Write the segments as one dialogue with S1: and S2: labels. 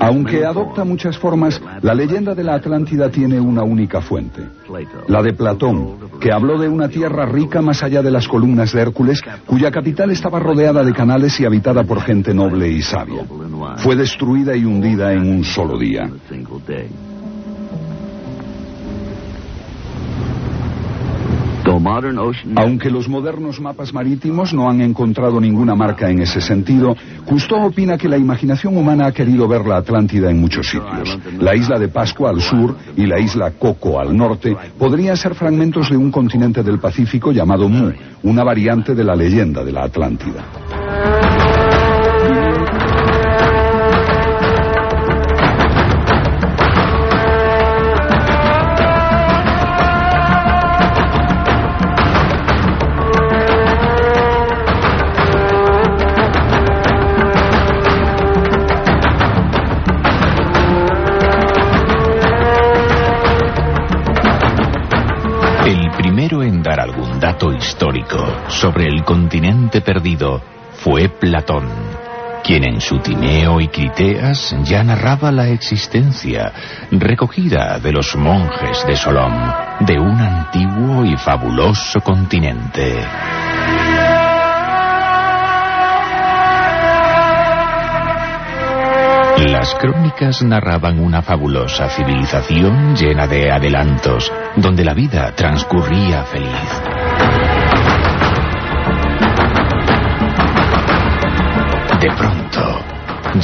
S1: Aunque adopta muchas formas, la leyenda de la Atlántida tiene una única fuente, la de Platón, que habló de una tierra rica más allá de las columnas de Hércules, cuya capital estaba rodeada de canales y habitada por gente noble y sabia. Fue destruida y hundida en un solo día. Aunque los modernos mapas marítimos no han encontrado ninguna marca en ese sentido, Cousteau opina que la imaginación humana ha querido ver la Atlántida en muchos sitios. La isla de Pascua al sur y la isla Coco al norte podrían ser fragmentos de un continente del Pacífico llamado Mu, una variante de la leyenda de la Atlántida.
S2: Sobre el continente perdido fue Platón, quien en su Tineo y Criteas ya narraba la existencia, recogida de los monjes de Solón, de un antiguo y fabuloso continente. Las crónicas narraban una fabulosa civilización llena de adelantos, donde la vida transcurría feliz. De pronto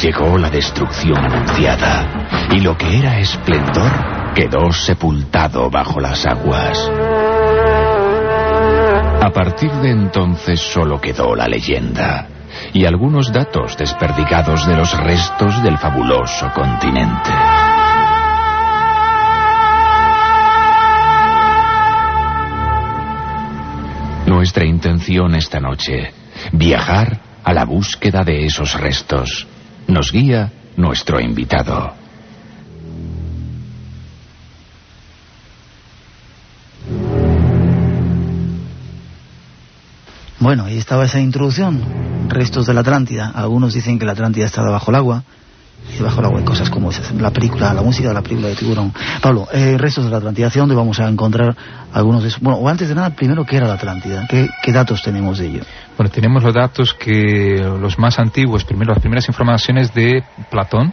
S2: llegó la destrucción anunciada y lo que era esplendor quedó sepultado bajo las aguas. A partir de entonces solo quedó la leyenda y algunos datos desperdigados de los restos del fabuloso continente. Nuestra intención esta noche, viajar a la búsqueda de esos restos. Nos guía nuestro invitado.
S3: Bueno, ahí estaba esa introducción. Restos de la Atlántida. Algunos dicen que la Atlántida está bajo el agua y del agua hay cosas como esas. La película, la música de la película de Tiburón. Pablo, eh, restos de la Atlántida, ¿hacia dónde vamos a encontrar algunos de esos? Bueno, o antes de nada, primero, ¿qué era la Atlántida? ¿Qué, qué datos tenemos de ello?
S4: Bueno, tenemos los datos que los más antiguos, primero las primeras informaciones de Platón,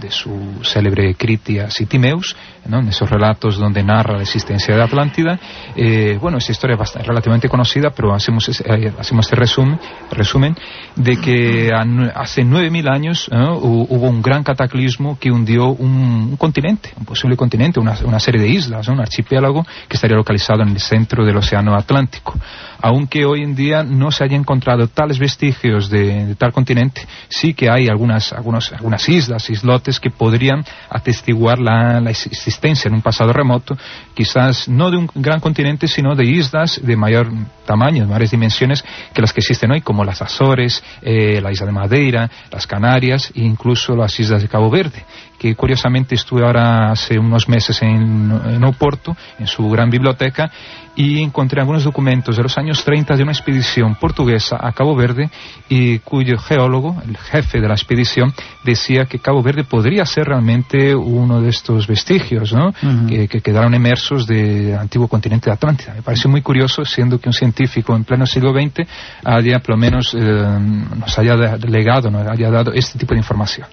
S4: de su célebre Critia Sitimeus, en esos relatos donde narra la existencia de Atlántida. Eh, bueno, esa historia es relativamente conocida, pero hacemos, eh, hacemos este resumen, resumen de que hace 9.000 años hubo un gran cataclismo que hundió un, continente, un posible continente, una, una serie de islas, un archipiélago que estaría localizado en el centro del Océano Atlántico. Aunque hoy en día no se hayan encontrado tales vestigios de, tal continente, sí que hay algunas, algunas islas, islotes que podrían atestiguar la, existencia en un pasado remoto, quizás no de un gran continente, sino de islas de mayor tamaño, de mayores dimensiones que las que existen hoy, como las Azores, eh, la isla de Madeira, las Canarias e incluso las islas de Cabo Verde que curiosamente estuve ahora hace unos meses en, en Oporto, en su gran biblioteca, y encontré algunos documentos de los años 30 de una expedición portuguesa a Cabo Verde y cuyo geólogo, el jefe de la expedición, decía que Cabo Verde podría ser realmente uno de estos vestigios ¿no? que, quedaron emersos del antiguo continente de Atlántida. Me parece muy curioso, siendo que un científico en pleno siglo XX haya, por lo menos, eh, nos haya legado, nos haya dado este tipo de información.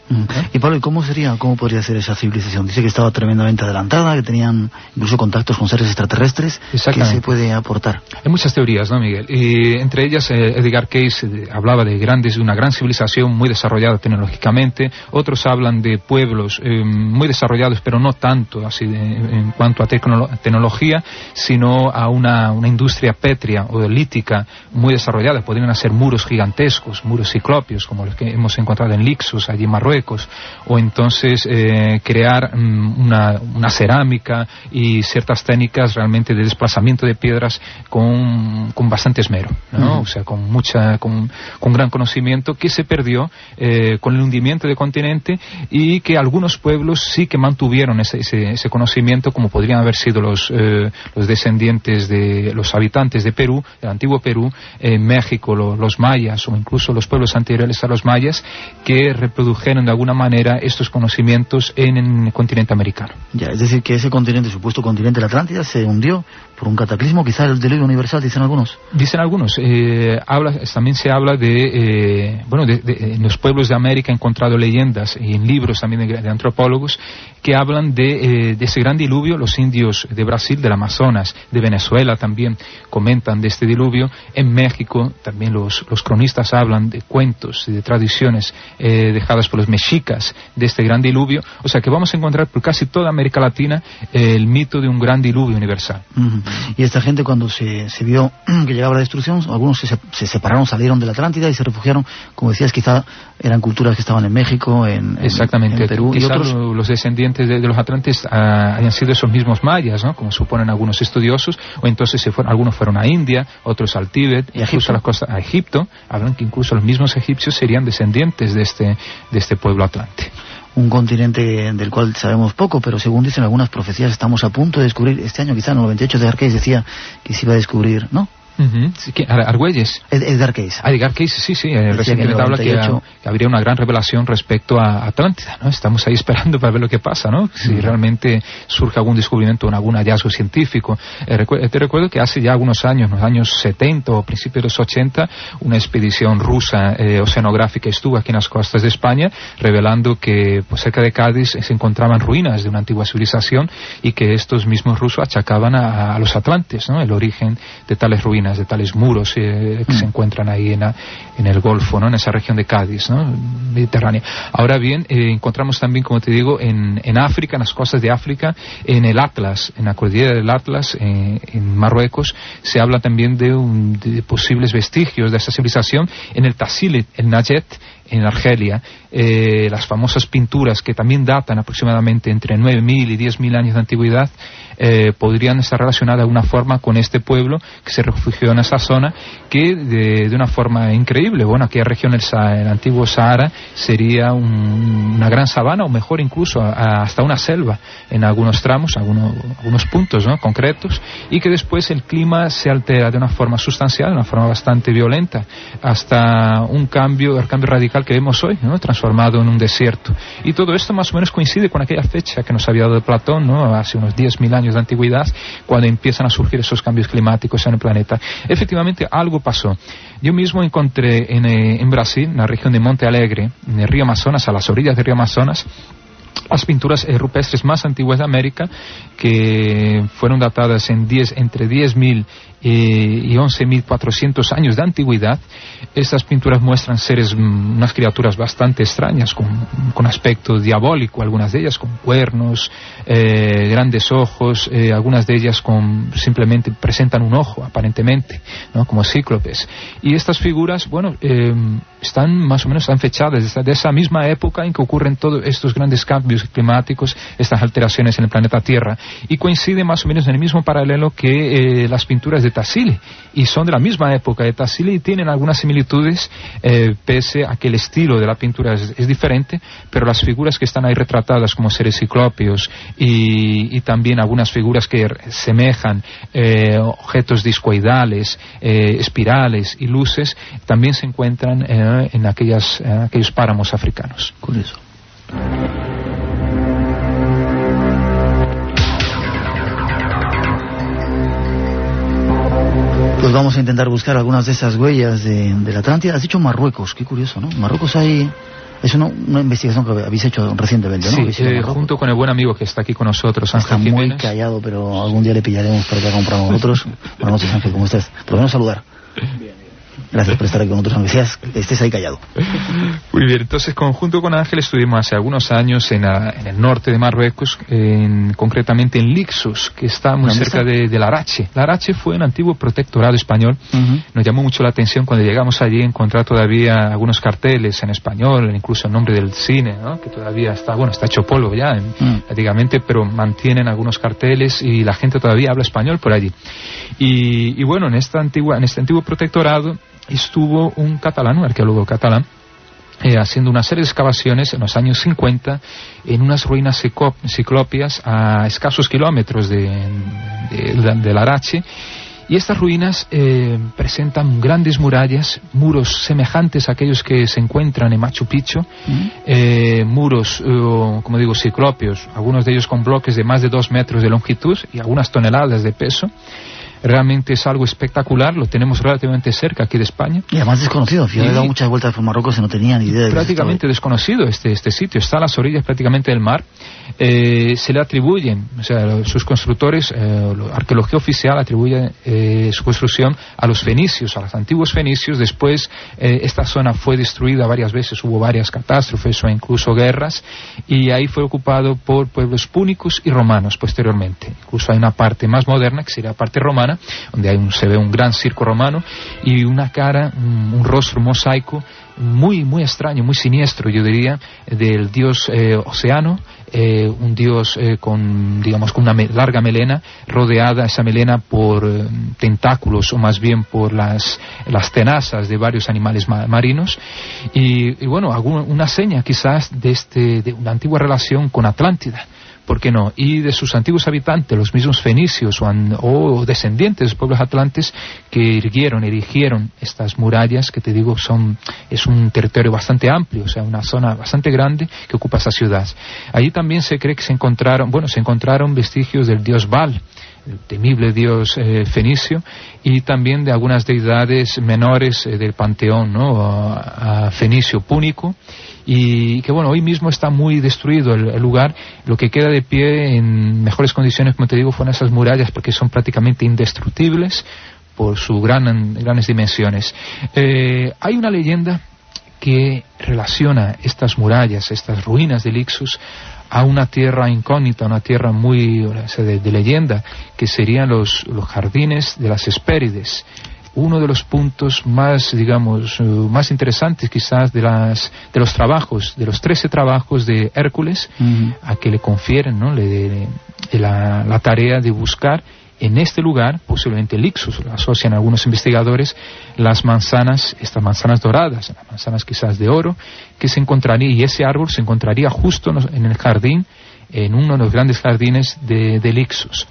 S3: Y Pablo, ¿cómo sería, cómo podría ser esa civilización? Dice que estaba tremendamente adelantada, que tenían incluso contactos con seres extraterrestres.
S4: Exactamente
S3: puede aportar?
S4: Hay muchas teorías, ¿no, Miguel? Y entre ellas, eh, Edgar Cayce eh, hablaba de grandes, de una gran civilización muy desarrollada tecnológicamente. Otros hablan de pueblos eh, muy desarrollados, pero no tanto así en cuanto a tecnología, sino a una, una industria pétrea o lítica muy desarrollada. Podrían hacer muros gigantescos, muros ciclopios, como los que hemos encontrado en Lixus, allí en Marruecos, o entonces crear mm, una, una cerámica y ciertas técnicas realmente de desplazamiento de piedras con, con bastante esmero, ¿no? O sea, con mucha, con, con, gran conocimiento que se perdió eh, con el hundimiento de, continente y que algunos pueblos sí que mantuvieron ese, ese, conocimiento, como podrían haber sido los, eh, los descendientes de los habitantes de Perú, del antiguo Perú, en México, los mayas o incluso los pueblos anteriores a los mayas, que reprodujeron de alguna manera estos conocimientos en el continente americano.
S3: Ya, es decir, que ese continente, supuesto continente la Atlántida, se hundió por un cataclismo, quizá el delito universal, dicen algunos.
S4: Dicen algunos. Eh, habla, también se habla de, eh, bueno, de, en los pueblos de América he encontrado leyendas y en libros también de, antropólogos que hablan de, eh, de, ese gran diluvio. Los indios de Brasil, del Amazonas, de Venezuela también comentan de este diluvio. En México también los, los cronistas hablan de cuentos y de tradiciones dejadas por los mexicas de este gran diluvio. O sea que vamos a encontrar por casi toda América Latina el mito de un gran diluvio universal.
S3: Y esta gente cuando se, se vio que llegaba la destrucción, algunos se, se, separaron, salieron de la Atlántida y se refugiaron, como decías, quizá eran culturas que estaban en México, en,
S4: Exactamente.
S3: Perú.
S4: y otros... los descendientes de, los Atlantes ah, hayan sido esos mismos mayas, ¿no? como suponen algunos estudiosos, o entonces se fueron, algunos fueron a India, otros al Tíbet,
S3: ¿Y incluso
S4: a, las costas, a Egipto. Hablan que incluso los mismos egipcios serían descendientes de este, de este pueblo atlante
S3: un continente del cual sabemos poco, pero según dicen algunas profecías estamos a punto de descubrir, este año quizá en el 98 de Arqués decía que se iba a descubrir, ¿no?
S4: Argüelles.
S3: Edgar Cayce.
S4: Ah, Edgar Cayce, sí, sí. Recientemente habla que, habría una gran revelación respecto a Atlántida, ¿no? Estamos ahí esperando para ver lo que pasa, ¿no? Si realmente surge algún descubrimiento o algún hallazgo científico. Eh, te recuerdo que hace ya algunos años, en los años 70 o principios de los 80, una expedición rusa eh, oceanográfica estuvo aquí en las costas de España, revelando que pues, cerca de Cádiz se encontraban ruinas de una antigua civilización y que estos mismos rusos achacaban a, a los atlantes, ¿no? El origen de tales ruinas de tales muros eh, que se mm. encuentran ahí en, en, el Golfo, ¿no? en esa región de Cádiz, ¿no? Mediterránea. Ahora bien, eh, encontramos también, como te digo, en, en, África, en las costas de África, en el Atlas, en la cordillera del Atlas, eh, en Marruecos, se habla también de, de, posibles vestigios de esa civilización en el Tassilit, el Najet, en Argelia, eh, las famosas pinturas que también datan aproximadamente entre 9.000 y 10.000 años de antigüedad, eh, podrían estar relacionadas de alguna forma con este pueblo que se refugió en esa zona, que de, una forma increíble, bueno, aquella región, el, el antiguo Sahara, sería una gran sabana o mejor incluso hasta una selva en algunos tramos, algunos, algunos puntos ¿no? concretos, y que después el clima se altera de una forma sustancial, de una forma bastante violenta, hasta un cambio, el cambio radical que vemos hoy, ¿no? Transformado en un desierto. Y todo esto más o menos coincide con aquella fecha que nos había dado Platón, ¿no? hace unos 10.000 años de antigüedad, cuando empiezan a surgir esos cambios climáticos en el planeta. Efectivamente, algo pasó. Yo mismo encontré en, eh, en Brasil, en la región de Monte Alegre, en el río Amazonas, a las orillas del río Amazonas, las pinturas eh, rupestres más antiguas de América, que fueron datadas en 10, entre 10.000 eh, y 11.400 años de antigüedad, estas pinturas muestran seres, mm, unas criaturas bastante extrañas, con, aspecto diabólico, algunas de ellas con cuernos, eh, grandes ojos, eh, algunas de ellas con, simplemente presentan un ojo, aparentemente, ¿no? como cíclopes. Y estas figuras, bueno, están más o menos están fechadas de esa misma época en que ocurren todos estos grandes cambios climáticos, estas alteraciones en el planeta Tierra, y coincide más o menos en el mismo paralelo que las pinturas de Tassili y son de la misma época de Tassili y tienen algunas similitudes eh, pese a que el estilo de la pintura es, diferente, pero las figuras que están ahí retratadas como seres ciclópeos y, también algunas figuras que semejan eh, objetos discoidales, eh, espirales y luces, también se encuentran en aquellas, aquellos páramos africanos.
S3: Pues vamos a intentar buscar algunas de esas huellas de, la Atlántida. Has dicho Marruecos, qué curioso, ¿no? Marruecos hay... Es una, investigación que habéis hecho recientemente, ¿no?
S4: Sí, eh, junto con el buen amigo que está aquí con nosotros,
S3: Ángel Está muy callado, pero algún día le pillaremos para que programa nosotros. Buenas noches, Ángel, ¿cómo estás? Por lo menos saludar. Gracias por estar aquí con nosotros, aunque seas, estés ahí callado.
S4: Muy bien, entonces conjunto con Ángel estuvimos hace algunos años en, el norte de Marruecos, en, concretamente en Lixus, que está muy cerca de, de, Larache. Larache fue un antiguo protectorado español. Nos llamó mucho la atención cuando llegamos allí encontrar todavía algunos carteles en español, incluso el nombre del cine, ¿no? que todavía está, bueno, está hecho polvo ya, mm. prácticamente, pero mantienen algunos carteles y la gente todavía habla español por allí. Y, y bueno, en, esta antigua, en este antiguo protectorado estuvo un catalán, un arqueólogo catalán, eh, haciendo una serie de excavaciones en los años 50 en unas ruinas ciclopias a escasos kilómetros de, de, de Larache y estas ruinas eh, presentan grandes murallas, muros semejantes a aquellos que se encuentran en Machu Picchu, eh, muros, eh, como digo, ciclópeos, algunos de ellos con bloques de más de dos metros de longitud y algunas toneladas de peso realmente es algo espectacular, lo tenemos relativamente cerca aquí de España.
S3: Y además desconocido, yo he dado muchas vueltas por Marruecos y no tenía ni idea. De
S4: prácticamente desconocido este, este sitio, está a las orillas prácticamente del mar. Eh, se le atribuyen, o sea, sus constructores, eh, la arqueología oficial atribuye eh, su construcción a los fenicios, a los antiguos fenicios. Después esta zona fue destruida varias veces, hubo varias catástrofes o incluso guerras, y ahí fue ocupado por pueblos púnicos y romanos posteriormente. Incluso hay una parte más moderna, que sería la parte romana, donde hay un, se ve un gran circo romano y una cara, un, rostro mosaico muy, muy extraño, muy siniestro, yo diría, del dios eh, Océano, eh, un dios eh, con, digamos, con una larga melena, rodeada esa melena por tentáculos o más bien por las, las tenazas de varios animales marinos. Y, bueno, una seña quizás de, este, de una antigua relación con Atlántida ¿por qué no? Y de sus antiguos habitantes, los mismos fenicios o, descendientes de los pueblos atlantes que irguieron, erigieron estas murallas, que te digo, son, es un territorio bastante amplio, o sea, una zona bastante grande que ocupa esa ciudad. Allí también se cree que se encontraron, bueno, se encontraron vestigios del dios Baal, el temible dios eh, fenicio, y también de algunas deidades menores eh, del panteón ¿no? fenicio púnico, y que bueno, hoy mismo está muy destruido el, lugar, lo que queda de pie en mejores condiciones, como te digo, fueron esas murallas porque son prácticamente indestructibles por sus gran, grandes dimensiones. Eh, hay una leyenda que relaciona estas murallas, estas ruinas de Lixus, a una tierra incógnita, una tierra muy de, leyenda, que serían los, los jardines de las Hespérides uno de los puntos más, digamos, eh, más interesantes quizás de, las, de los trabajos, de los trece trabajos de Hércules, a que le confieren ¿no? le, la, la, tarea de buscar en este lugar, posiblemente Lixus, lo asocian algunos investigadores, las manzanas, estas manzanas doradas, las manzanas quizás de oro, que se encontraría, y ese árbol se encontraría justo en el jardín, en uno de los grandes jardines de, de Lixus.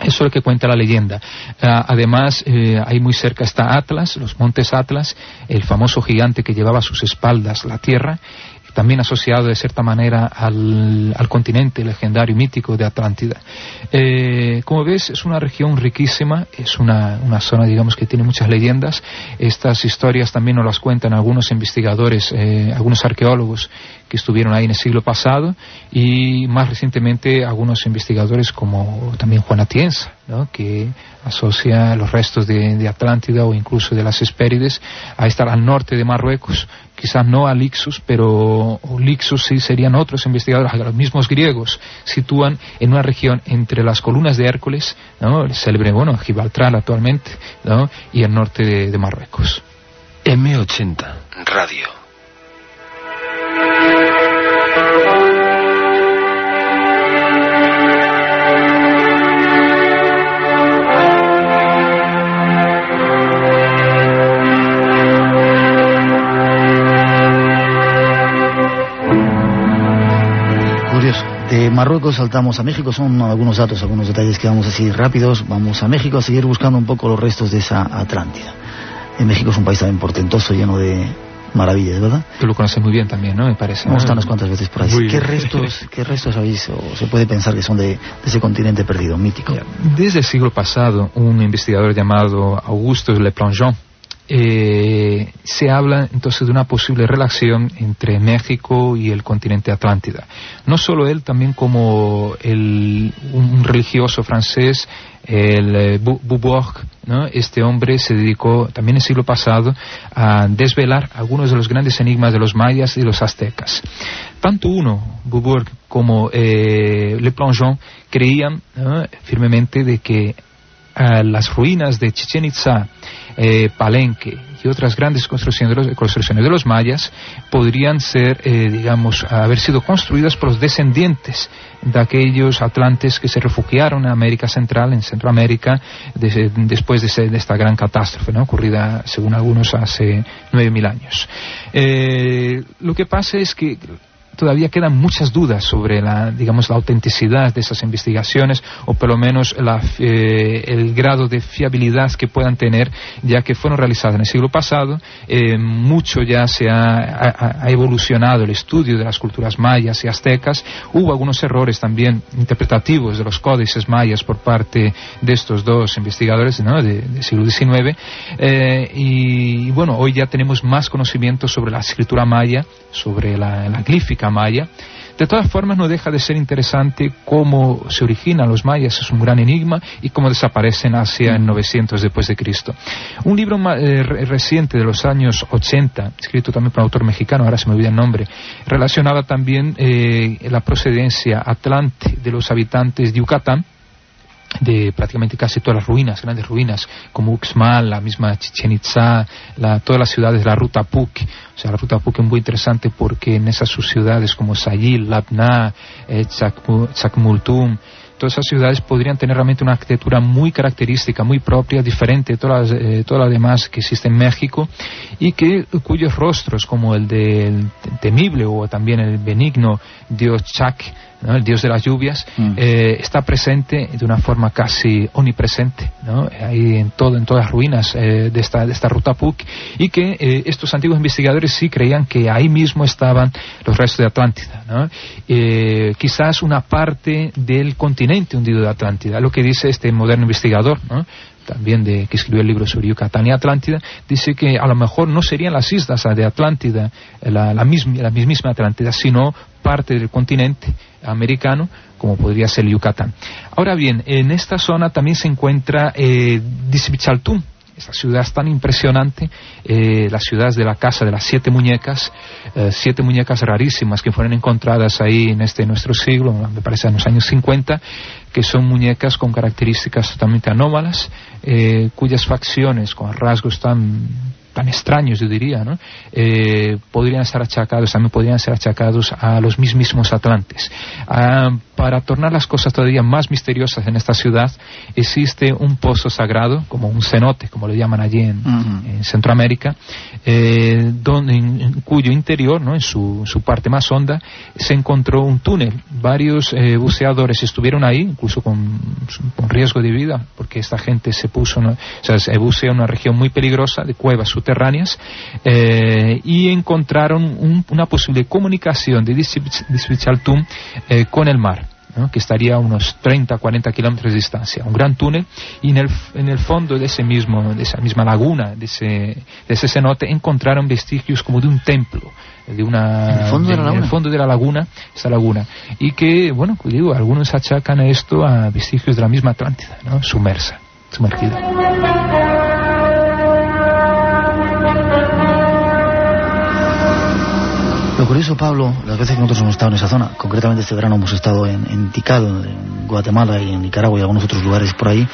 S4: Eso es lo que cuenta la leyenda. Ah, además, eh, ahí muy cerca está Atlas, los montes Atlas, el famoso gigante que llevaba a sus espaldas la tierra, también asociado de cierta manera al, continente legendario y mítico de Atlántida. Eh, como ves, es una región riquísima, es una, zona, digamos, que tiene muchas leyendas. Estas historias también nos las cuentan algunos investigadores, eh, algunos arqueólogos que estuvieron ahí en el siglo pasado y más recientemente algunos investigadores como también Juan Atienza, que asocia los restos de, Atlántida o incluso de las Hespérides a estar al norte de Marruecos, quizás no a Lixus, pero Lixus sí serían otros investigadores, los mismos griegos, sitúan en una región entre las columnas de Hércules, ¿no? el célebre, bueno, Gibraltar actualmente, y el norte de Marruecos.
S2: M80 Radio
S3: De Marruecos saltamos a México, son algunos datos, algunos detalles que vamos a seguir rápidos. Vamos a México a seguir buscando un poco los restos de esa Atlántida. En México es un país también portentoso, lleno de maravillas, ¿verdad?
S4: Tú lo conoces muy bien también, ¿no? Me parece.
S3: Hemos estado unas cuantas veces por ahí. ¿Qué restos, ¿Qué restos habéis o se puede pensar que son de, ese continente perdido, mítico?
S4: Desde el siglo pasado, un investigador llamado Augusto Le Plongeon eh, se habla entonces de una posible relación entre México y el continente Atlántida. No solo él, también como el, un religioso francés, el eh, ¿no? este hombre se dedicó también el siglo pasado a desvelar algunos de los grandes enigmas de los mayas y los aztecas. Tanto uno, como eh, Le Plongeon, creían firmemente de que eh, las ruinas de Chichen Itza, eh, Palenque y otras grandes construcciones de los, construcciones de los mayas podrían ser, eh, digamos, haber sido construidas por los descendientes de aquellos atlantes que se refugiaron en América Central, en Centroamérica, después de, esta gran catástrofe, ocurrida, según algunos, hace 9.000 años. lo que pasa es que todavía quedan muchas dudas sobre la, digamos, la autenticidad de esas investigaciones o por lo menos eh, el grado de fiabilidad que puedan tener, ya que fueron realizadas en el siglo pasado. Eh, mucho ya se ha, evolucionado el estudio de las culturas mayas y aztecas. Hubo algunos errores también interpretativos de los códices mayas por parte de estos dos investigadores ¿no? del siglo XIX. Eh, y bueno, hoy ya tenemos más conocimiento sobre la escritura maya, sobre la, la maya. De todas formas, no deja de ser interesante cómo se originan los mayas, es un gran enigma, y cómo desaparecen hacia el 900 después de Cristo. Un libro eh, reciente de los años 80, escrito también por un autor mexicano, ahora se me olvida el nombre, relacionaba también eh, la procedencia atlante de los habitantes de Yucatán, de prácticamente casi todas las ruinas, grandes ruinas, como Uxmal, la misma Chichen Itza, todas las ciudades de la ruta Puc. O sea, la ruta Puc es muy interesante porque en esas sus ciudades como Sayil, Labna, eh, todas esas ciudades podrían tener realmente una arquitectura muy característica, muy propia, diferente de todas las, eh, todas las demás que existen en México y que cuyos rostros, como el del temible o también el benigno dios Chac, el dios de las lluvias, mm. eh, está presente de una forma casi omnipresente, ¿no? ahí en todo, en todas las ruinas eh, de, esta, de esta ruta Puc, y que eh, estos antiguos investigadores sí creían que ahí mismo estaban los restos de Atlántida, ¿no? quizás una parte del continente hundido de Atlántida, lo que dice este moderno investigador, ¿no? también de, que escribió el libro sobre Yucatán y Atlántida, dice que a lo mejor no serían las islas de Atlántida, la, la, misma, la mismísima Atlántida, sino parte del continente americano, como podría ser Yucatán. Ahora bien, en esta zona también se encuentra eh, esta ciudad tan impresionante, eh, las ciudades de la casa de las siete muñecas, eh, siete muñecas rarísimas que fueron encontradas ahí en este nuestro siglo, me parece en los años 50, que son muñecas con características totalmente anómalas, eh, cuyas facciones con rasgos tan tan extraños, yo diría, ¿no? Eh, podrían estar achacados, también podrían ser achacados a los mismos atlantes. Ah, para tornar las cosas todavía más misteriosas en esta ciudad, existe un pozo sagrado, como un cenote, como lo llaman allí en, Centroamérica, eh, donde, en, cuyo interior, ¿no? en su, su, parte más honda, se encontró un túnel. Varios eh, buceadores estuvieron ahí, incluso con, con, riesgo de vida, porque esta gente se puso, o sea, se bucea en una región muy peligrosa de cuevas subterráneas eh, y encontraron una posible comunicación de Dispichaltum eh, con el mar. que estaría a unos 30, 40 kilómetros de distancia, un gran túnel, y en el, en el fondo de, ese mismo, de esa misma laguna, de ese, de ese cenote, encontraron vestigios como de un templo, de una,
S3: ¿En el fondo de, la laguna?
S4: el fondo de la laguna, esa laguna, y que, bueno, pues digo, algunos achacan esto a vestigios de la misma Atlántida, ¿no? sumersa, sumergida.
S3: Curioso, Pablo, las veces que nosotros hemos estado en esa zona, concretamente este verano hemos estado en, en Tikal, en Guatemala y en Nicaragua y algunos otros lugares por ahí,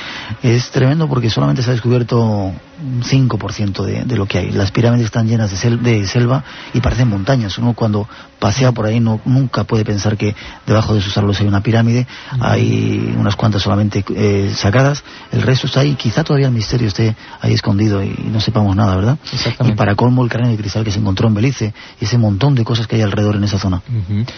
S3: es tremendo porque solamente se ha descubierto 5% de, de, lo que hay. Las pirámides están llenas de, de, selva y parecen montañas. Uno cuando pasea por ahí no, nunca puede pensar que debajo de sus árboles hay una pirámide. Hay unas cuantas solamente eh, sacadas. El resto está ahí. Quizá todavía el misterio esté ahí escondido y no sepamos nada, ¿verdad? Y para colmo el cráneo de cristal que se encontró en Belice y ese montón de cosas que hay alrededor en esa zona.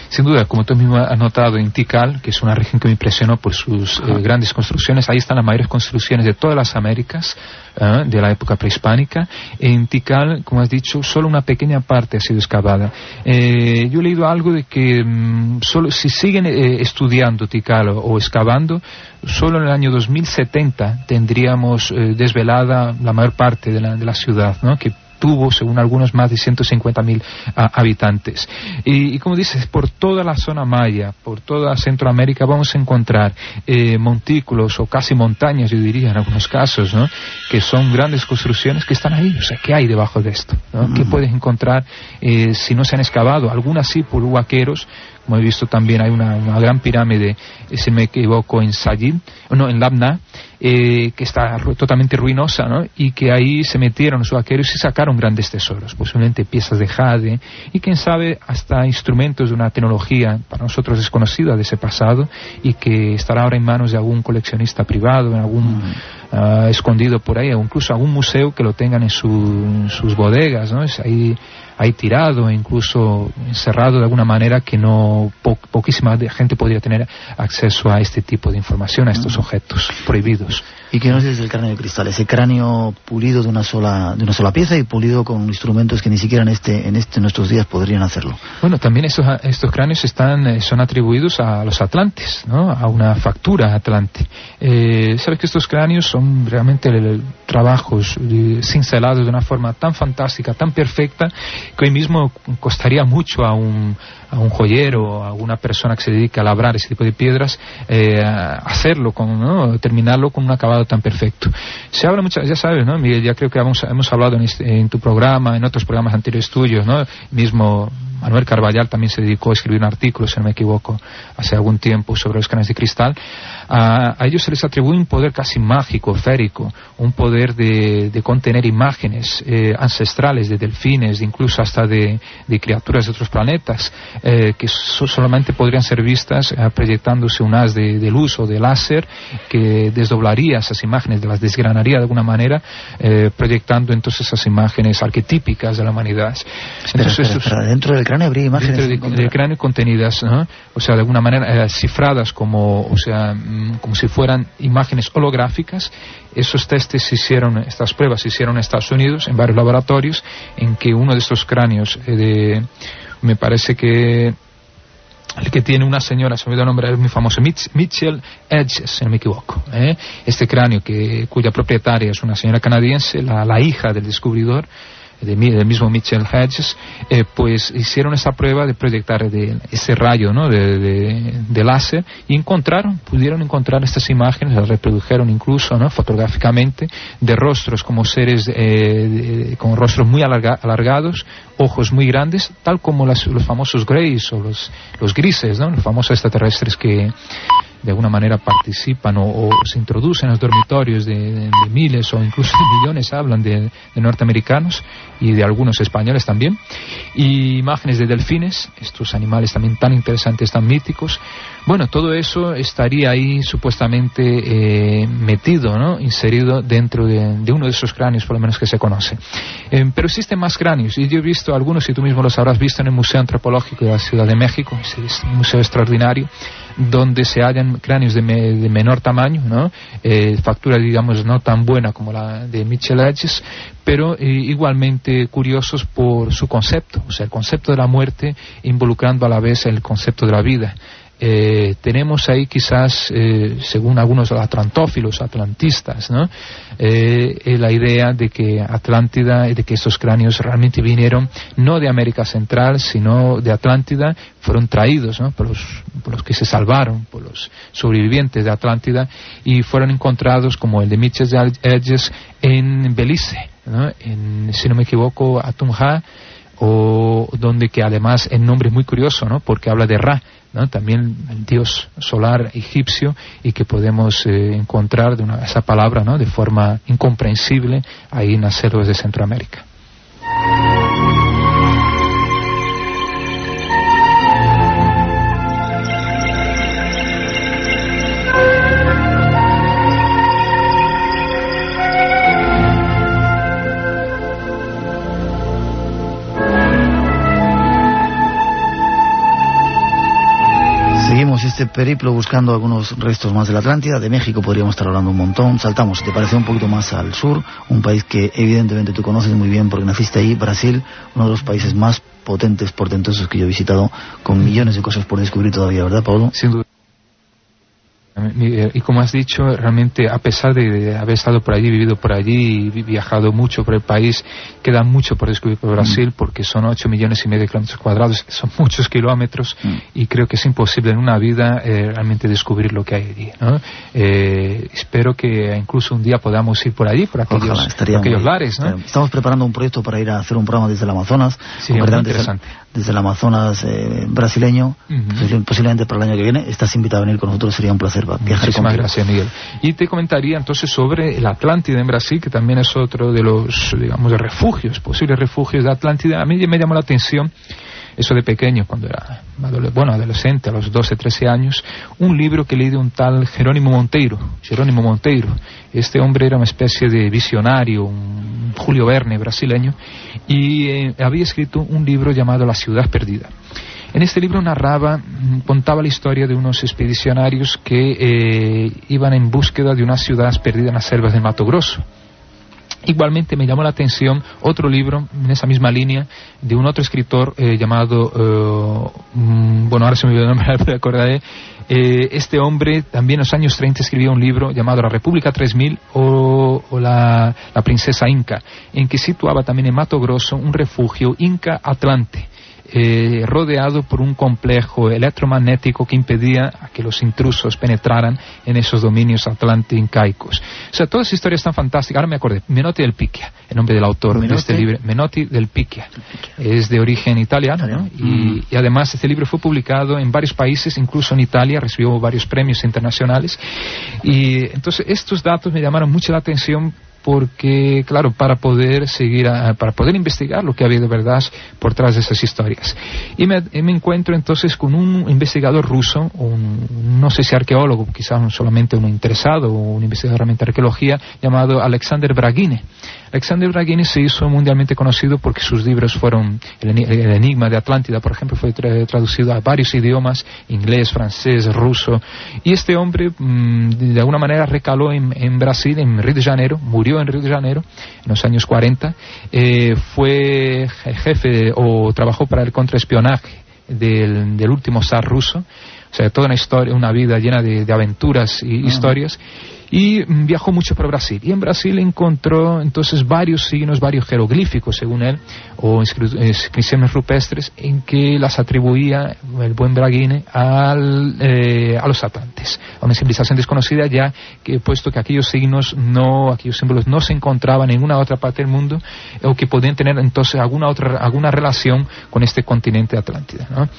S4: Sin duda, como tú mismo has notado en Tikal, que es una región que me impresionó por sus eh, grandes construcciones, ahí están las mayores construcciones de todas las Américas ¿eh? de la época prehispánica. En Tikal, como has dicho, solo una pequeña parte ha sido excavada. Eh, yo he leído algo de que mm, solo si siguen estudiando Tikal o, excavando, solo en el año 2070 tendríamos desvelada la mayor parte de la, de la ciudad, ¿no? que tuvo, según algunos, más de 150.000 ah, habitantes. Y, como dices, por toda la zona maya, por toda Centroamérica, vamos a encontrar eh, montículos o casi montañas, yo diría, en algunos casos, ¿no? que son grandes construcciones que están ahí. O sea, ¿qué hay debajo de esto? ¿no? ¿Qué puedes encontrar eh, si no se han excavado? Algunas sí por huaqueros, como he visto también hay una, gran pirámide, si me equivoco, en Sayid, no, en Labna, eh, que está totalmente ruinosa, ¿no? Y que ahí se metieron los vaqueros y sacaron grandes tesoros, posiblemente piezas de jade y quién sabe hasta instrumentos de una tecnología para nosotros desconocida de ese pasado y que estará ahora en manos de algún coleccionista privado, en algún mm. ah, escondido por ahí, o incluso algún museo que lo tengan en, sus bodegas, ¿no? Es ahí hay tirado incluso encerrado de alguna manera que no poquísima gente podría tener acceso a este tipo de información, a estos objetos prohibidos.
S3: ¿Y qué nos dices del cráneo de cristal? Ese cráneo pulido de una sola de una sola pieza y pulido con instrumentos que ni siquiera en este en este nuestros días podrían hacerlo.
S4: Bueno, también estos, estos cráneos están eh, son atribuidos a los atlantes, ¿no? A una factura atlante. Eh, Sabes que estos cráneos son realmente trabajos eh, cincelados de una forma tan fantástica, tan perfecta que hoy mismo costaría mucho a un a un joyero, a alguna persona que se dedique a labrar ese tipo de piedras, eh, hacerlo, con, ¿no? terminarlo con un acabado tan perfecto. Se habla mucho, ya sabes, ¿no? Miguel, ya creo que hemos, hemos hablado en, este, en, tu programa, en otros programas anteriores tuyos, ¿no? Mismo Manuel Carballal también se dedicó a escribir un artículo, si no me equivoco, hace algún tiempo sobre los canes de cristal. A, ellos se les atribuye un poder casi mágico, férico, un poder de, contener imágenes eh, ancestrales de delfines, incluso hasta de, criaturas de otros planetas, eh, que solamente podrían ser vistas eh, proyectándose un haz de, luz o de láser que desdoblaría esas imágenes, las desgranaría de alguna manera, proyectando entonces esas imágenes arquetípicas de la humanidad.
S3: entonces, dentro del cráneo habría imágenes.
S4: Dentro del cráneo contenidas, o sea, de alguna manera cifradas como, o sea, mm, como si fueran imágenes holográficas. Esos testes se hicieron, estas pruebas se hicieron en Estados Unidos, en varios laboratorios, en que uno de estos cráneos, eh, de, me parece que el que tiene una señora, se me olvidó el nombre, es muy famoso, Mitchell Edges, si no me equivoco. ¿eh? Este cráneo, que, cuya propietaria es una señora canadiense, la, la hija del descubridor, del mismo Mitchell Hedges, eh, pues hicieron esa prueba de proyectar ese rayo ¿no? de, láser y encontraron, pudieron encontrar estas imágenes, las reprodujeron incluso ¿no? fotográficamente, de rostros como seres eh, con rostros muy alargados, ojos muy grandes, tal como los famosos greys o los, los grises, ¿no? los famosos extraterrestres que de alguna manera participan o, se introducen en los dormitorios de, miles o incluso de millones, hablan de, norteamericanos y de algunos españoles también, y imágenes de delfines, estos animales también tan interesantes, tan míticos. Bueno, todo eso estaría ahí supuestamente eh, metido, ¿no? inserido dentro de, uno de esos cráneos, por lo menos que se conoce. Eh, pero existen más cráneos, y yo he visto algunos, y tú mismo los habrás visto en el Museo Antropológico de la Ciudad de México, es un museo extraordinario, donde se hallan cráneos de, menor tamaño, ¿no? Eh, factura, digamos, no tan buena como la de Mitchell Hedges, pero eh, igualmente curiosos por su concepto, o sea, el concepto de la muerte involucrando a la vez el concepto de la vida. Eh, tenemos ahí quizás, eh, según algunos atlantófilos, atlantistas, ¿no? Eh, la idea de que Atlántida, de que estos cráneos realmente vinieron no de América Central, sino de Atlántida, fueron traídos por, los, por los que se salvaron, por los sobrevivientes de Atlántida, y fueron encontrados, como el de Mitchell Edges, en Belice, en, si no me equivoco, Atunja, o donde que además el nombre es muy curioso, ¿no? porque habla de Ra, también el dios solar egipcio y que podemos eh, encontrar de esa palabra ¿no? de forma incomprensible ahí en las de Centroamérica.
S3: Periplo buscando algunos restos más de la Atlántida. De México podríamos estar hablando un montón. Saltamos, te parece un poquito más al sur, un país que evidentemente tú conoces muy bien porque naciste ahí, Brasil, uno de los países más potentes, portentosos que yo he visitado, con millones de cosas por descubrir todavía, ¿verdad, Pablo?
S4: Sin duda. Y como has dicho, realmente a pesar de haber estado por allí, vivido por allí y viajado mucho por el país, queda mucho por descubrir por Brasil mm. porque son 8 millones y medio de kilómetros cuadrados, son muchos kilómetros mm. y creo que es imposible en una vida eh, realmente descubrir lo que hay allí. Eh, espero que incluso un día podamos ir por allí, por aquellos, aquellos lares.
S3: Estamos preparando un proyecto para ir a hacer un programa desde el Amazonas.
S4: Sí, muy interesante
S3: desde el Amazonas eh, brasileño, posiblemente para el año que viene. Estás invitado a venir con nosotros, sería un placer viajar
S4: Muchísimas gracias, Miguel. Y te comentaría entonces sobre el Atlántida en Brasil, que también es otro de los, digamos, refugios, posibles refugios de Atlántida. A mí me llamó la atención eso de pequeño, cuando era bueno, adolescente, a los 12, 13 años, un libro que leí de un tal Jerónimo Monteiro. Jerónimo Monteiro. Este hombre era una especie de visionario, un Julio Verne brasileño, y eh, había escrito un libro llamado La ciudad perdida. En este libro narraba, mm, contaba la historia de unos expedicionarios que eh, iban en búsqueda de una ciudad perdida en las selvas del Mato Grosso. Igualmente me llamó la atención otro libro en esa misma línea de un otro escritor eh, llamado, eh, mm, bueno, ahora se me olvidó el nombre, me acordaré. Eh, este hombre también en los años 30 escribió un libro llamado La República 3000 o, o la, la, Princesa Inca, en que situaba también en Mato Grosso un refugio Inca Atlante eh, rodeado por un complejo electromagnético que impedía que los intrusos penetraran en esos dominios atlántico-incaicos. O sea, todas esas historias tan fantásticas. Ahora me acordé, Menotti del Picchia, el nombre del autor de este libro. Menotti del Picchia. Es de origen italiano, ¿no? y, y, además este libro fue publicado en varios países, incluso en Italia, recibió varios premios internacionales. Y entonces estos datos me llamaron mucho la atención porque, claro, para poder seguir, para poder investigar lo que había de verdad por detrás de esas historias. Y me, encuentro entonces con un investigador ruso, un, no sé si arqueólogo, quizás solamente un interesado un investigador realmente de arqueología, llamado Alexander Bragine. Alexander Braghini se hizo mundialmente conocido porque sus libros fueron, El, Enigma de Atlántida, por ejemplo, fue traducido a varios idiomas, inglés, francés, ruso, y este hombre mm, de alguna manera recaló en, Brasil, en Río de Janeiro, murió en Río de Janeiro en los años 40, eh, fue jefe o trabajó para el contraespionaje del, del último zar ruso, o sea, toda una historia, una vida llena de, aventuras y historias y viajó mucho por Brasil. Y en Brasil encontró entonces varios signos, varios jeroglíficos, según él, o inscripciones rupestres, en que las atribuía el buen Braguine al, eh, a los atlantes, a una civilización desconocida ya que puesto que aquellos signos no, aquellos símbolos no se encontraban en ninguna otra parte del mundo, o que podían tener entonces alguna otra, alguna relación con este continente Atlántida. ¿no?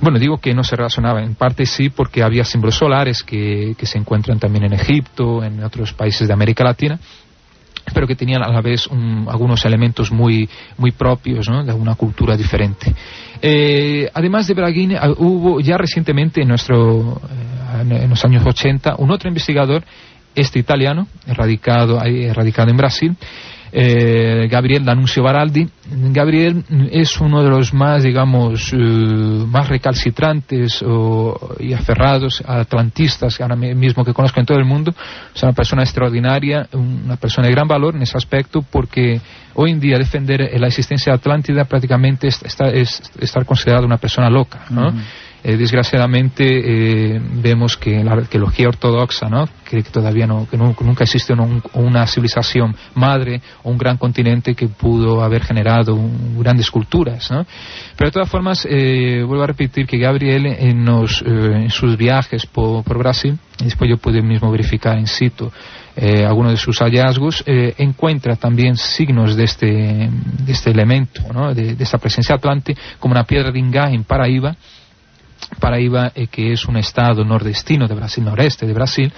S4: Bueno, digo que no se relacionaba, en parte sí, porque había símbolos solares que, que se encuentran también en Egipto, en otros países de América Latina pero que tenían a la vez algunos elementos muy, muy propios de una cultura diferente. Eh, además de Braghini, ah, hubo ya recientemente en, nuestro, eh, en los años 80 un otro investigador, este italiano, radicado, radicado en Brasil, eh, Gabriel D'Annunzio Baraldi. Gabriel es uno de los más, digamos, eh, más recalcitrantes y aferrados atlantistas ahora mismo que conozco en todo el mundo. Es una persona extraordinaria, una persona de gran valor en ese aspecto porque hoy en día defender la existencia de Atlántida prácticamente es, estar considerado una persona loca, ¿no? Eh, desgraciadamente eh, vemos que la arqueología ortodoxa, ¿no? que, todavía no, que nunca existe una civilización madre o un gran continente que pudo haber generado grandes culturas. ¿no? Pero de todas formas, eh, vuelvo a repetir que Gabriel en, en sus viajes por, Brasil, y después yo pude mismo verificar in situ algunos de sus hallazgos, encuentra también signos de este, de este elemento, ¿no? de, esta presencia atlante, como una piedra de Ingá en Paraíba, Paraíba, eh, que es un estado nordestino de Brasil, noreste de Brasil.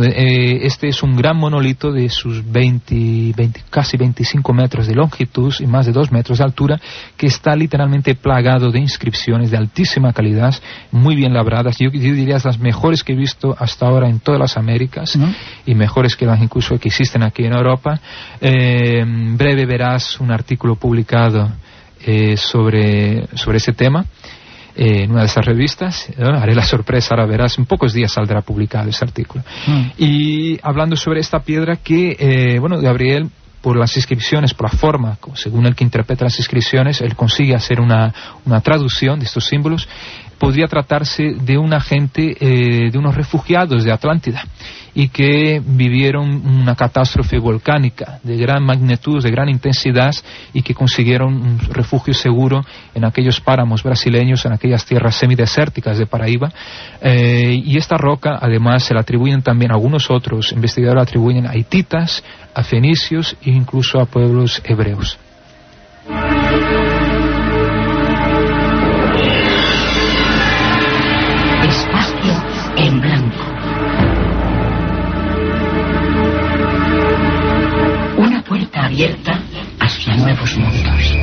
S4: Eh, este es un gran monolito de sus 20, casi 25 metros de longitud y más de 2 metros de altura, que está literalmente plagado de inscripciones de altísima calidad, muy bien labradas. Yo, diría las mejores que he visto hasta ahora en todas las Américas y mejores que las incluso que existen aquí en Europa. Eh, en breve verás un artículo publicado sobre, sobre ese tema en una de esas revistas. Haré la sorpresa, ahora verás, en pocos días saldrá publicado ese artículo. Mm. Y hablando sobre esta piedra que, eh, bueno, Gabriel por las inscripciones, por la forma, según el que interpreta las inscripciones, él consigue hacer una, una traducción de estos símbolos podría tratarse de una gente, eh, de unos refugiados de Atlántida y que vivieron una catástrofe volcánica de gran magnitud, de gran intensidad y que consiguieron un refugio seguro en aquellos páramos brasileños, en aquellas tierras semidesérticas de Paraíba. Eh, y esta roca, además, se la atribuyen también algunos otros investigadores, la atribuyen a hititas, a fenicios e incluso a pueblos hebreos.
S5: Abierta hacia nuevos mundos.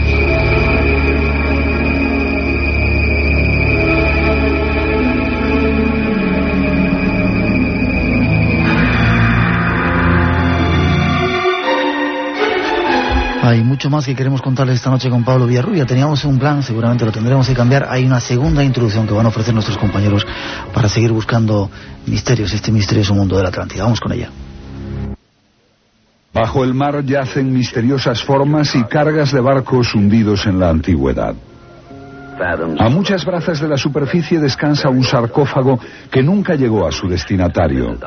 S3: Hay mucho más que queremos contarles esta noche con Pablo Villarrubia. Teníamos un plan, seguramente lo tendremos que cambiar. Hay una segunda introducción que van a ofrecer nuestros compañeros para seguir buscando misterios, este misterioso mundo de la Atlántida. Vamos con ella.
S1: Bajo el mar yacen misteriosas formas y cargas de barcos hundidos en la antigüedad. A muchas brazas de la superficie descansa un sarcófago que nunca llegó a su destinatario.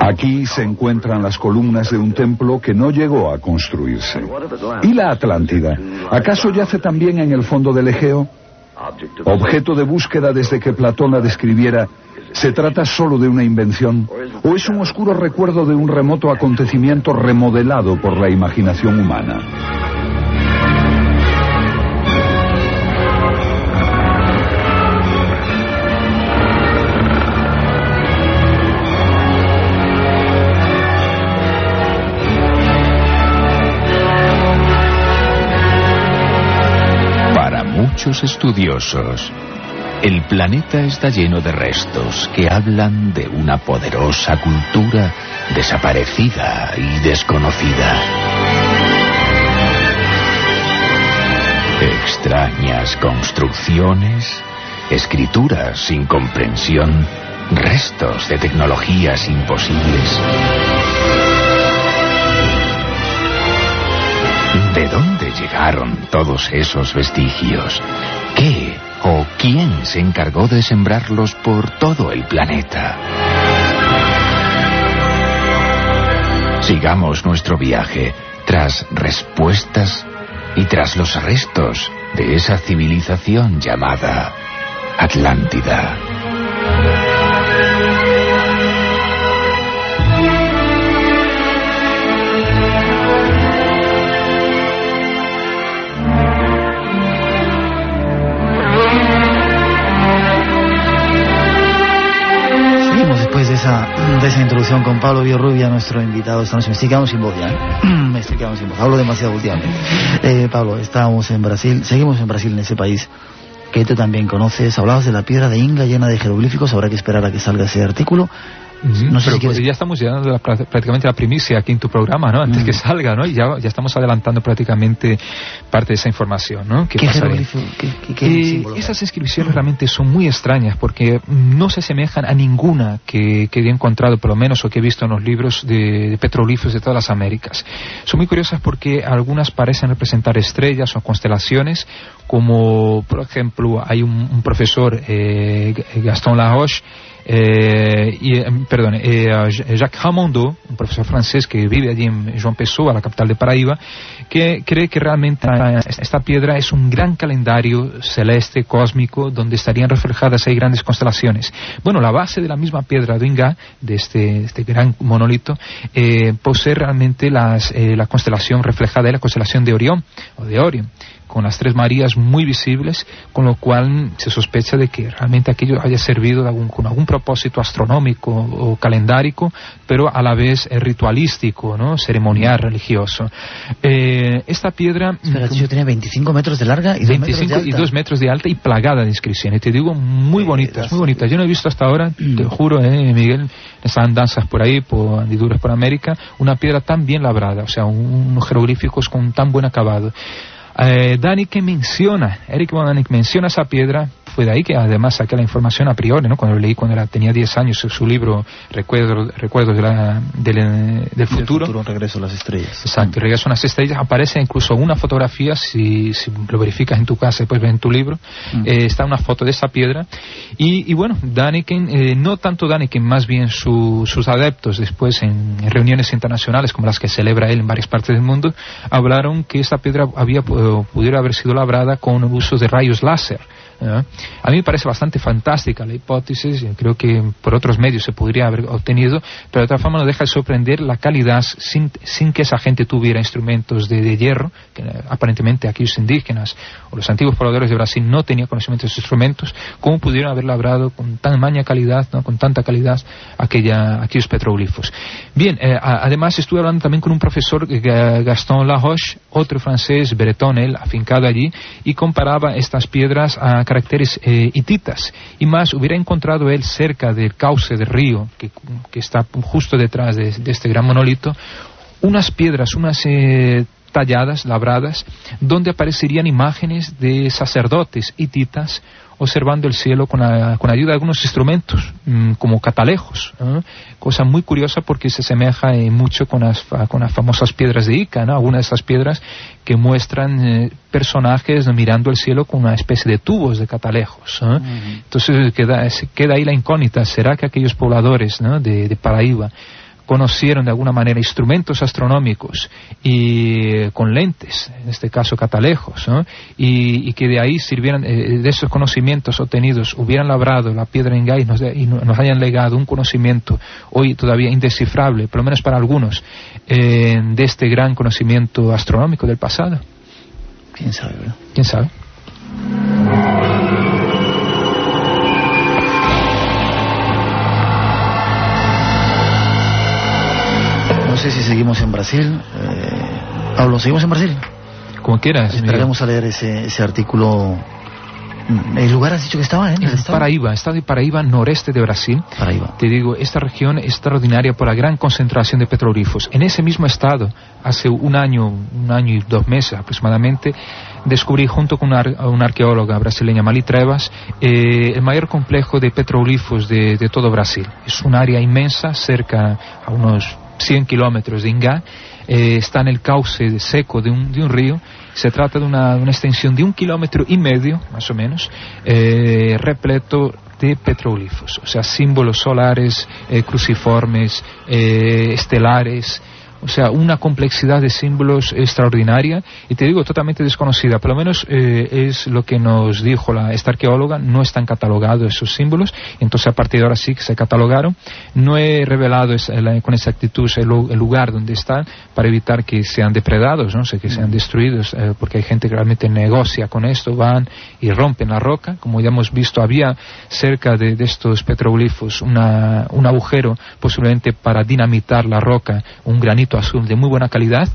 S1: Aquí se encuentran las columnas de un templo que no llegó a construirse. ¿Y la Atlántida? ¿Acaso yace también en el fondo del Egeo? Objeto de búsqueda desde que Platón la describiera, ¿se trata solo de una invención? ¿O es un oscuro recuerdo de un remoto acontecimiento remodelado por la imaginación humana?
S2: Estudiosos, el planeta está lleno de restos que hablan de una poderosa cultura desaparecida y desconocida. Extrañas construcciones, escrituras sin comprensión, restos de tecnologías imposibles. ¿De dónde llegaron todos esos vestigios? ¿Qué o quién se encargó de sembrarlos por todo el planeta? Sigamos nuestro viaje tras respuestas y tras los restos de esa civilización llamada Atlántida.
S3: Esa, de esa introducción con Pablo Villarrubia, nuestro invitado esta noche. Me estoy quedando sin voz ya, ¿eh? Me estoy quedando sin voz. Hablo demasiado últimamente. Eh, Pablo, estábamos en Brasil, seguimos en Brasil, en ese país que tú también conoces. Hablabas de la piedra de Inga llena de jeroglíficos. Habrá que esperar a que salga ese artículo. No sé
S4: Pero
S3: si quieres-
S4: pues ya estamos llegando la- prácticamente a la primicia aquí en tu programa, ¿no? Antes que salga, ¿no? Y ya, ya estamos adelantando prácticamente parte de esa información, ¿no?
S3: ¿Qué? ¿Qué, qué- qué
S4: Eh, esas inscripciones realmente son muy extrañas porque no se asemejan a ninguna que, que he encontrado, por lo menos, o que he visto en los libros de, de petroglifos de todas las Américas. Son muy curiosas porque algunas parecen representar estrellas o constelaciones, como, por ejemplo, hay un, un profesor, eh, Gaston Laroche, eh, y, eh, perdón, eh, Jacques Ramondeau, un profesor francés que vive allí en João Pessoa, la capital de Paraíba, que cree que realmente esta piedra es un gran calendario celeste, cósmico, donde estarían reflejadas ahí grandes constelaciones. Bueno, la base de la misma piedra de Inga, de este, este gran monolito, eh, posee realmente las, eh, la constelación reflejada, la constelación de Orión, o de Orión con las tres Marías muy visibles, con lo cual se sospecha de que realmente aquello haya servido de algún, con algún propósito astronómico o calendárico, pero a la vez eh, ritualístico, ¿no? ceremonial, religioso. Eh, esta piedra...
S3: Espera,
S4: mm,
S3: yo tenía 25 metros de larga y 2 metros de
S4: 25 y
S3: alta.
S4: 2 metros de alta y plagada de inscripciones. Te digo, muy bonitas, muy bonitas. Yo no he visto hasta ahora, te juro, eh, Miguel, esas andanzas por ahí, por andiduras por América, una piedra tan bien labrada, o sea, un- unos jeroglíficos con tan buen acabado. Eh, Dani que menciona, Eric que menciona esa piedra, fue de ahí que además saqué la información a priori, ¿no? Cuando lo leí cuando era, tenía 10 años su libro Recuerdos, Recuerdos de la, del, del futuro.
S3: futuro. Regreso a las estrellas.
S4: Exacto, Regreso a las estrellas. Aparece incluso una fotografía, si, si lo verificas en tu casa y después ves en tu libro, eh, está una foto de esa piedra. Y, y bueno, Daniken, eh, no tanto Daniken, más bien su- sus adeptos después en, en reuniones internacionales como las que celebra él en varias partes del mundo, hablaron que esta piedra había, pu- pudiera haber sido labrada con el uso de rayos láser. A mí me parece bastante fantástica la hipótesis, creo que por otros medios se podría haber obtenido, pero de otra forma no deja de sorprender la calidad sin, sin que esa gente tuviera instrumentos de, de hierro, que eh, aparentemente aquellos indígenas o los antiguos pobladores de Brasil no tenían conocimiento de esos instrumentos, cómo pudieron haber labrado con tan maña calidad, ¿no? con tanta calidad aquella, aquellos petroglifos. Bien, eh, a- además estuve hablando también con un profesor, eh, Gaston Laroche, otro francés, Breton, él, afincado allí, y comparaba estas piedras a caracteres eh, hititas. Y más, hubiera encontrado él cerca del cauce del río, que, que está justo detrás de, este gran monolito, unas piedras, unas eh, talladas, labradas, donde aparecerían imágenes de sacerdotes hititas observando el cielo con, la- con ayuda de algunos instrumentos, mm, como catalejos, ¿no? cosa muy curiosa porque se asemeja eh, mucho con las, con las famosas piedras de Ica, ¿no? algunas de esas piedras que muestran eh, personajes mirando el cielo con una especie de tubos de catalejos. ¿no? Entonces queda, queda ahí la incógnita, ¿será que aquellos pobladores ¿no? de, de Paraíba conocieron de alguna manera instrumentos astronómicos y eh, con lentes, en este caso catalejos, ¿no? y, y que de ahí sirvieran, eh, de esos conocimientos obtenidos, hubieran labrado la piedra en y nos, y no- nos hayan legado un conocimiento hoy todavía indescifrable, por lo menos para algunos, eh, de este gran conocimiento astronómico del pasado.
S3: ¿Quién sabe?
S4: ¿Quién sabe?
S3: Seguimos en Brasil. Eh, Pablo, ¿seguimos en Brasil?
S4: Como quieras.
S3: Esperaremos a leer ese, ese artículo. Mm, ¿El lugar has dicho que estaba, eh? ¿En el
S4: En
S3: estado?
S4: Paraíba, estado de Paraíba, noreste de Brasil.
S3: Paraíba.
S4: Te digo, esta región es extraordinaria por la gran concentración de petroglifos. En ese mismo estado, hace un año, un año y dos meses aproximadamente, descubrí junto con una arqueóloga brasileña, Mali Trevas, eh, el mayor complejo de petroglifos de, de todo Brasil. Es un área inmensa, cerca a unos 100 kilómetros de Ingá. eh, está en el cauce seco de un, de un río. Se trata de una, una extensión de un kilómetro y medio, más o menos, eh, repleto de petroglifos, o sea, símbolos solares, eh, cruciformes, eh, estelares, o sea, una complejidad de símbolos extraordinaria y te digo totalmente desconocida. Por lo menos eh, es lo que nos dijo la, esta arqueóloga. No están catalogados esos símbolos. Entonces a partir de ahora sí que se catalogaron. No he revelado esa- la- con exactitud el, el lugar donde están para evitar que sean depredados, no sé, que sean destruidos, eh, porque hay gente que realmente negocia con esto, van y rompen la roca. Como ya hemos visto, había cerca de, de estos petroglifos una, un agujero posiblemente para dinamitar la roca, un granito de muy buena calidad.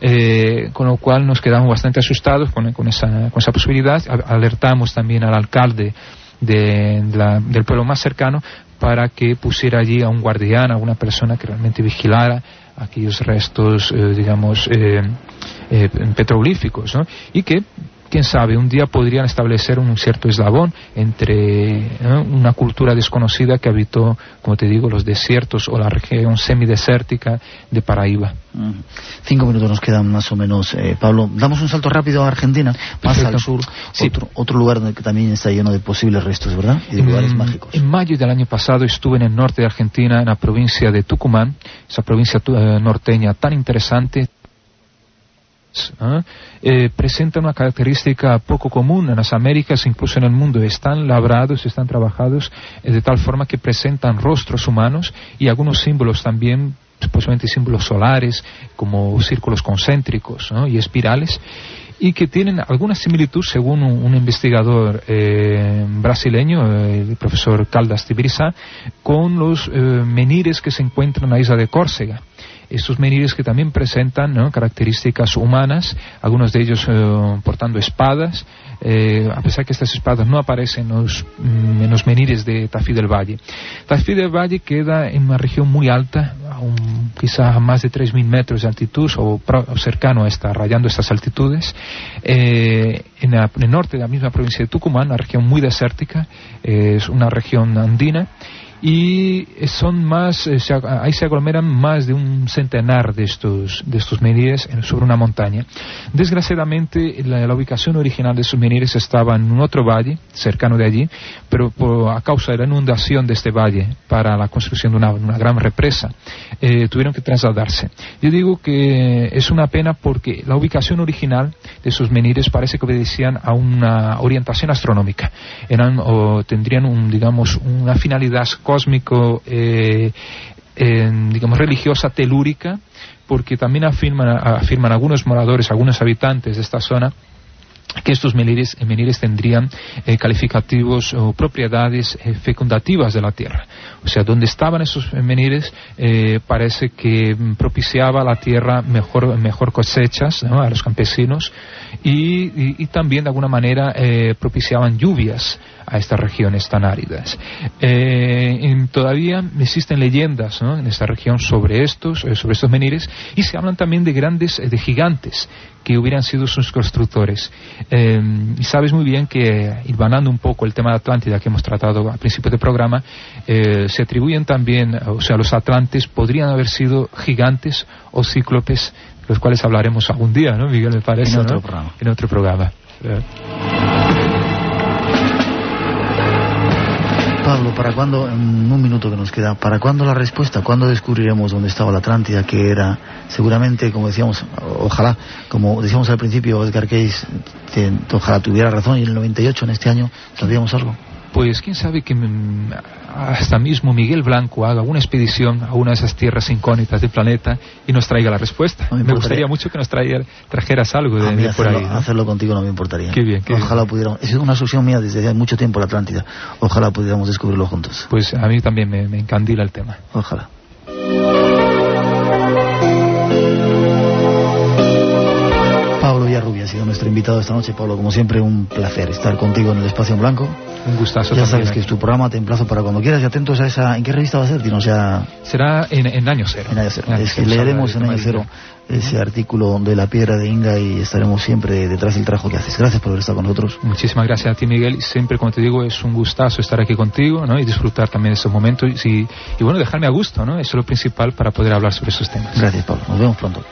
S4: eh, con lo cual nos quedamos bastante asustados con, esa, con posibilidad. Alertamos también al alcalde del pueblo más cercano para que pusiera allí a un guardián, a una persona que realmente vigilara aquellos restos, eh, digamos, eh, eh, petroglíficos, ¿no? Y que, quién sabe, un día podrían establecer un cierto eslabón entre una cultura desconocida que habitó, como te digo, los desiertos o la región semidesértica de Paraíba.
S3: Mm. Cinco minutos nos quedan más o menos, eh, Pablo. Damos un salto rápido a Argentina, más
S4: Perfecto.
S3: al sur,
S4: Sí.
S3: otro, otro lugar donde que también está lleno de posibles restos, ¿verdad? Y de lugares mágicos.
S4: En mayo del año pasado estuve en el norte de Argentina, en la provincia de Tucumán, esa provincia eh, norteña tan interesante. ¿Ah? Eh, presenta una característica poco común en las Américas, incluso en el mundo. Están labrados, están trabajados eh, de tal forma que presentan rostros humanos y algunos símbolos también, posiblemente símbolos solares, como círculos concéntricos y espirales y que tienen alguna similitud, según un, investigador eh, brasileño, el profesor Caldas Tibiriza, con los eh, menires que se encuentran en la isla de Córcega. Estos menires que también presentan ¿no? características humanas, algunos de ellos eh, portando espadas, eh, a pesar que estas espadas no aparecen en los, mm, en menires de Tafí del Valle. Tafí del Valle queda en una región muy alta, a un, quizá a más de 3.000 metros de altitud o, cercano a esta, rayando estas altitudes. Eh, en, el norte de la misma provincia de Tucumán, una región muy desértica, es una región andina y son más, eh, ahí se aglomeran más de un centenar de estos, de estos menires sobre una montaña. Desgraciadamente, la, ubicación original de estos menires estaba en un otro valle, cercano de allí, pero a causa de la inundación de este valle para la construcción de una, gran represa, eh, tuvieron que trasladarse. Yo digo que es una pena porque la ubicación original de esos menires parece que obedecían a una orientación astronómica, eran o tendrían un, digamos, una finalidad cósmico, eh, digamos, religiosa telúrica, porque también afirman, afirman algunos moradores, algunos habitantes de esta zona, que estos menires, tendrían eh, calificativos o propiedades eh, fecundativas de la tierra. O sea, donde estaban esos menires eh, parece que propiciaba la tierra mejor, mejor cosechas a los campesinos y, también de alguna manera propiciaban lluvias a estas regiones tan áridas. todavía existen leyendas en esta región sobre estos, sobre estos menires y se hablan también de grandes, de gigantes que hubieran sido sus constructores. Eh, y sabes muy bien que, ilvanando un poco el tema de Atlántida que hemos tratado al principio del programa, eh, se atribuyen también, o sea, los atlantes podrían haber sido gigantes o cíclopes, los cuales hablaremos algún día, ¿no, Miguel? Me parece.
S3: En otro programa.
S4: En otro programa.
S3: ¿Para cuándo, en un minuto que nos queda, ¿para cuándo la respuesta? ¿Cuándo descubriremos dónde estaba la Atlántida? Que era, seguramente, como decíamos, ojalá, como decíamos al principio, Edgar Cayce, ojalá tuviera razón y en el 98, en este año, sabríamos algo
S4: pues quién sabe que hasta mismo Miguel Blanco haga una expedición a una de esas tierras incógnitas del planeta y nos traiga la respuesta. me, gustaría mucho que nos trajeras algo de, por ahí.
S3: Hacerlo contigo no me importaría.
S4: Qué bien.
S3: Ojalá pudiéramos. Es una solución mía desde hace mucho tiempo la Atlántida. Ojalá pudiéramos descubrirlo juntos.
S4: Pues a mí también me, me encandila el tema.
S3: Ojalá. Pablo Villarrubia ha sido nuestro invitado esta noche. Pablo, como siempre, un placer estar contigo en el Espacio en Blanco.
S4: Un gustazo.
S3: Ya sabes que es tu programa, te emplazo para cuando quieras y atentos a esa... ¿En qué revista va a ser? sea...
S4: Será en, Año Cero.
S3: En Año Cero. es que leeremos en Año Cero ese artículo de la piedra de Inga y estaremos siempre detrás del trabajo que haces. Gracias por haber estado con nosotros.
S4: Muchísimas gracias a ti, Miguel. Siempre, como te digo, es un gustazo estar aquí contigo ¿no? y disfrutar también de esos momentos y, y bueno, dejarme a gusto. ¿no? Eso es lo principal para poder hablar sobre esos temas.
S3: Gracias, Pablo. Nos vemos pronto.